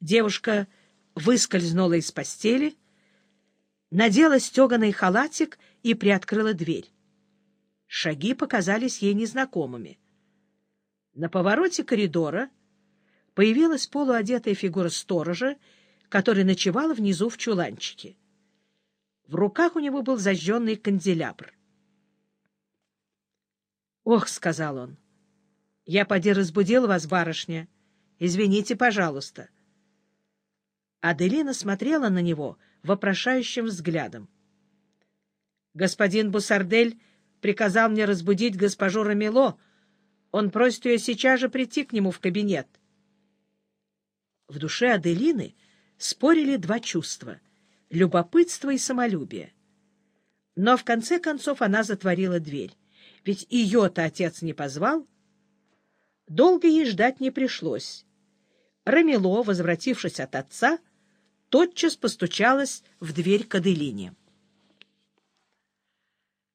Девушка выскользнула из постели, надела стеганый халатик и приоткрыла дверь. Шаги показались ей незнакомыми. На повороте коридора появилась полуодетая фигура сторожа, который ночевал внизу в чуланчике. В руках у него был зажженный канделябр. «Ох», — сказал он, — «я поди разбудил вас, барышня. Извините, пожалуйста». Аделина смотрела на него вопрошающим взглядом. «Господин Бусардель приказал мне разбудить госпожу Рамело. Он просит ее сейчас же прийти к нему в кабинет». В душе Аделины спорили два чувства — любопытство и самолюбие. Но в конце концов она затворила дверь, ведь ее-то отец не позвал. Долго ей ждать не пришлось. Рамело, возвратившись от отца, тотчас постучалась в дверь к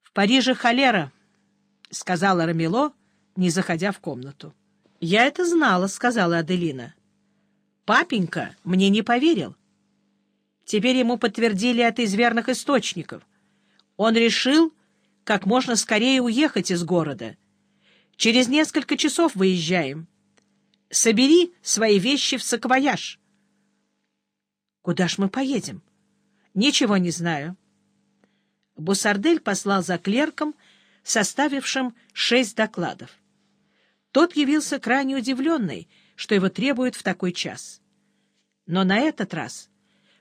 В Париже холера, — сказала Рамело, не заходя в комнату. — Я это знала, — сказала Аделина. — Папенька мне не поверил. Теперь ему подтвердили это из верных источников. Он решил как можно скорее уехать из города. Через несколько часов выезжаем. Собери свои вещи в саквояж. Куда ж мы поедем? Ничего не знаю. Бусардель послал за клерком, составившим шесть докладов. Тот явился крайне удивленный, что его требуют в такой час. Но на этот раз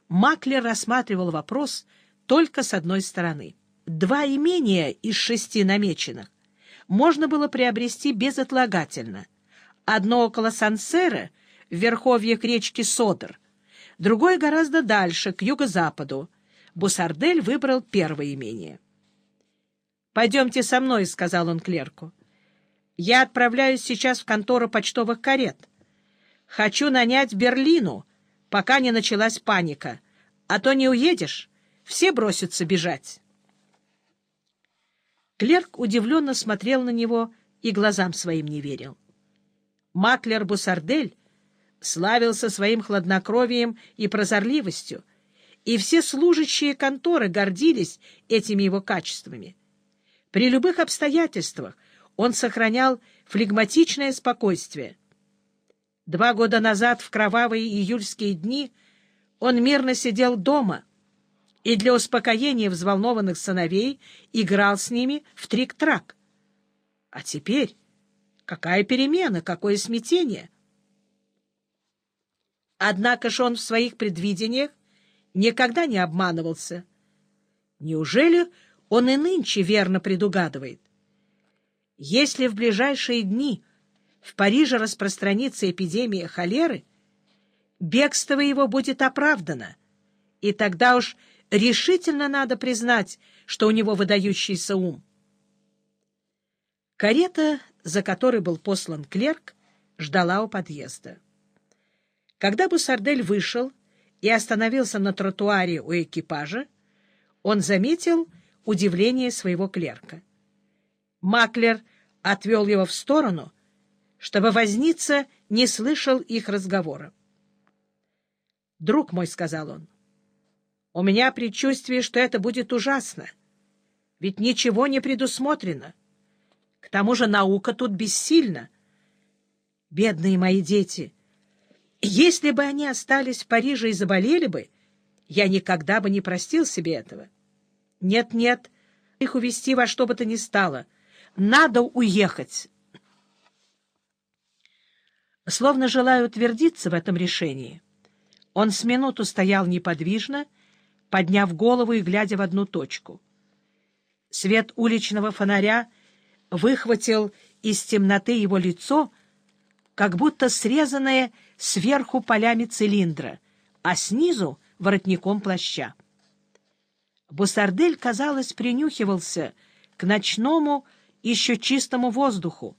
Маклер рассматривал вопрос только с одной стороны. Два имения из шести намеченных можно было приобрести безотлагательно. Одно около Сансера, в верховьях речки Содор, другое гораздо дальше, к юго-западу. Бусардель выбрал первое имение. «Пойдемте со мной», — сказал он клерку. «Я отправляюсь сейчас в контору почтовых карет. Хочу нанять Берлину, пока не началась паника, а то не уедешь, все бросятся бежать». Клерк удивленно смотрел на него и глазам своим не верил. Маклер Бусардель славился своим хладнокровием и прозорливостью, и все служащие конторы гордились этими его качествами. При любых обстоятельствах он сохранял флегматичное спокойствие. Два года назад, в кровавые июльские дни, он мирно сидел дома и для успокоения взволнованных сыновей играл с ними в трик-трак. А теперь какая перемена, какое смятение! Однако же он в своих предвидениях никогда не обманывался. Неужели он и нынче верно предугадывает? Если в ближайшие дни в Париже распространится эпидемия холеры, бегство его будет оправдано, и тогда уж решительно надо признать, что у него выдающийся ум. Карета, за которой был послан клерк, ждала у подъезда. Когда Бусардель вышел и остановился на тротуаре у экипажа, он заметил удивление своего клерка. Маклер отвел его в сторону, чтобы возница не слышал их разговора. «Друг мой», — сказал он, — «у меня предчувствие, что это будет ужасно, ведь ничего не предусмотрено. К тому же наука тут бессильна. Бедные мои дети!» Если бы они остались в Париже и заболели бы, я никогда бы не простил себе этого. Нет-нет, их увести во что бы то ни стало. Надо уехать. Словно желая утвердиться в этом решении, он с минуту стоял неподвижно, подняв голову и глядя в одну точку. Свет уличного фонаря выхватил из темноты его лицо, как будто срезанное сверху полями цилиндра, а снизу — воротником плаща. Бусардель, казалось, принюхивался к ночному, еще чистому воздуху,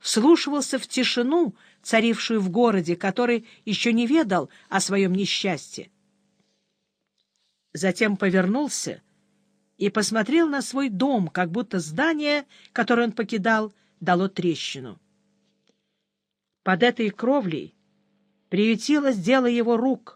вслушивался в тишину, царившую в городе, который еще не ведал о своем несчастье. Затем повернулся и посмотрел на свой дом, как будто здание, которое он покидал, дало трещину. Под этой кровлей приютилось дело его рук.